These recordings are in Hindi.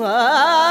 Ah.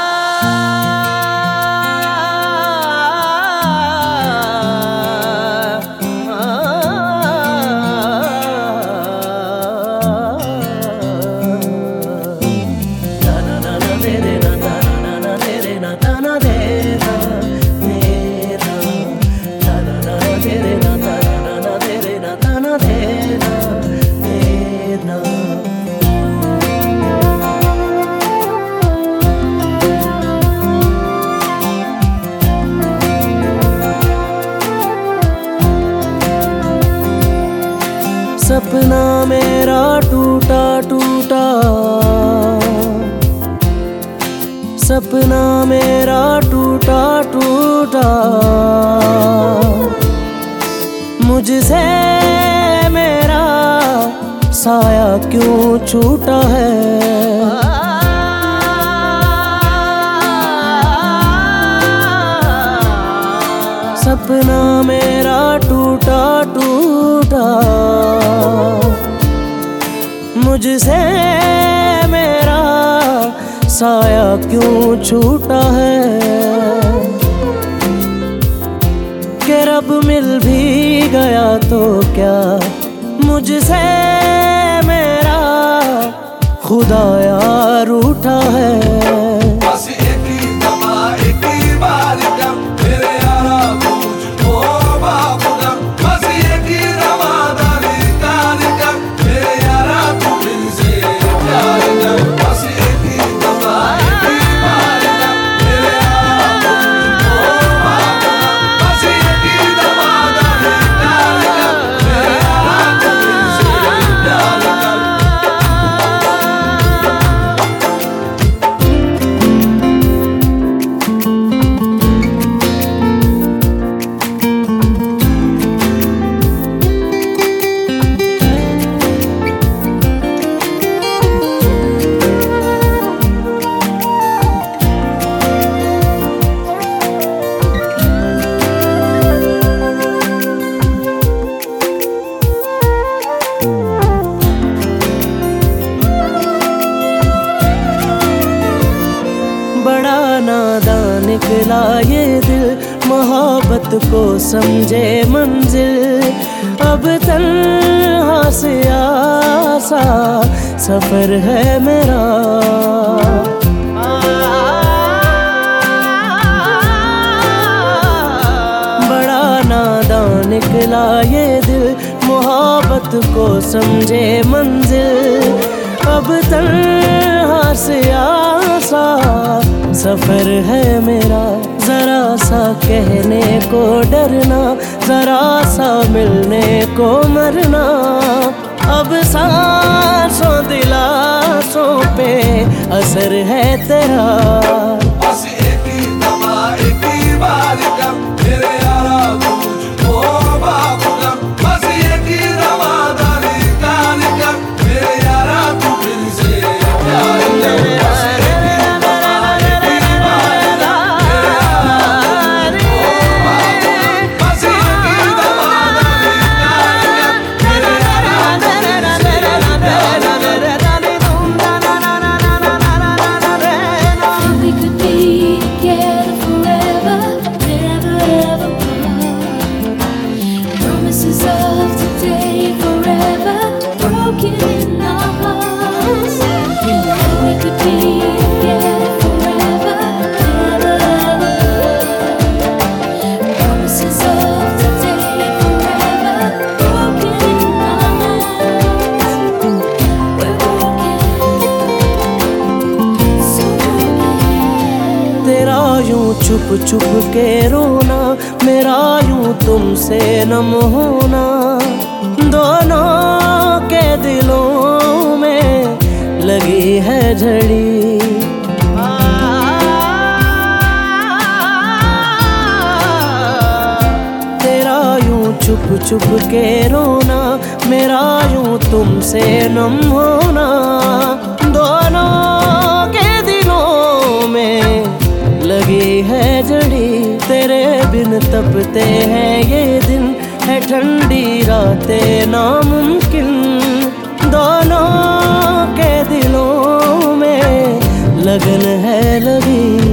सपना मेरा टूटा टूटा। सपना मेरा टूटा टूटा। मुझसे मेरा साया क्यों छूटा है? सपना मेरा टूटा टूटा। मुझसे मेरा साया क्यों छूटा है? के रब मिल भी गया तो क्या मुझसे मेरा खुदा यार उठा है? निकला ये दिल, मोहब्बत को समझे मंजिल। अब तन्हा से आसा, सफ़र है मेरा। बड़ा नादान निकला ये दिल, मोहब्बत को समझे मंजिल। अब तन्हा से आसा, सफ़र है मेरा। जरा सा कहने को डरना, जरा सा मिलने को मरना। अब सांसों, दिलासों पे असर है तेरा। छुप छुप के रोना, मेरा यूँ तुमसे नम होना। दोनों के दिलों में लगी है झड़ी। तेरा यूँ चुप चुप के रोना, मेरा यूँ तुमसे नम होना। बीतते हैं ये दिन है ठंडी रातें नामुमकिन। दोनों के दिलों में लगन है लगी।